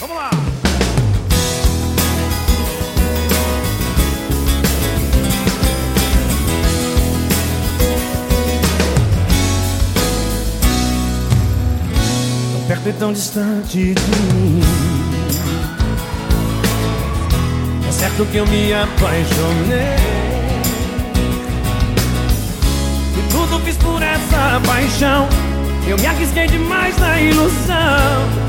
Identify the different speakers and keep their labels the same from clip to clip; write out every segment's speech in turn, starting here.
Speaker 1: Vamos lá! Tão perto e tão distante de mim. É certo que eu me apaixonei. E tudo fiz por essa paixão. Eu me arrisquei demais na ilusão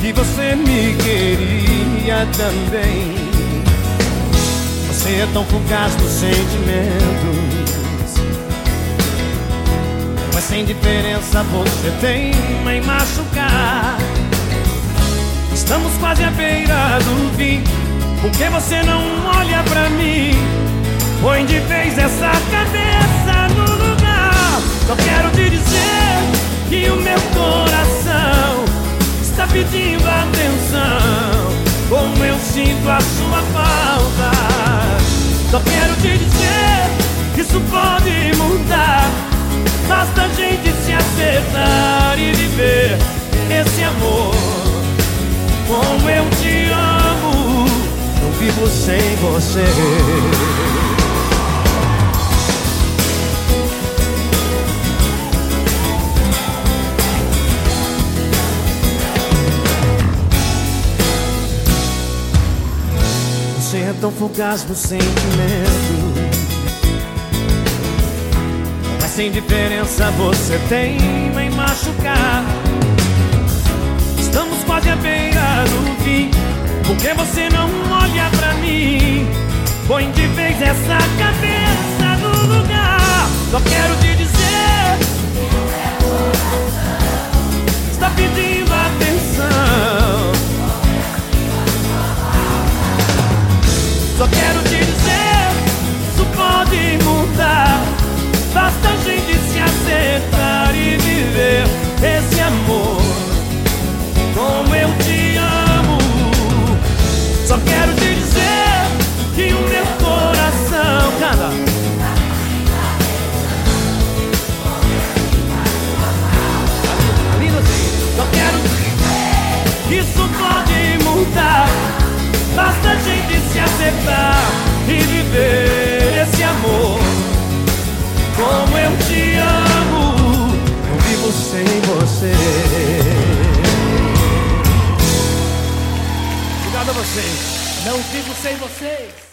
Speaker 1: que você me queria também. Você é tão fugaz nos sentimentos, mas sem diferença você teima em machucar. Estamos quase à beira do fim, por que você não olha pra mim? Põe de vez essa cabeça sinto a sua falta. Só quero te dizer que isso pode mudar. Basta a gente se acertar e viver esse amor. Como eu te amo, não vivo sem você. Tão fugaz no sentimento. Mas sem diferença você teima em machucar. Estamos quase à beira do fim Por que você se acertar e viver esse amor. Como eu te amo, não vivo sem você. Obrigado a vocês.
Speaker 2: Não vivo sem vocês.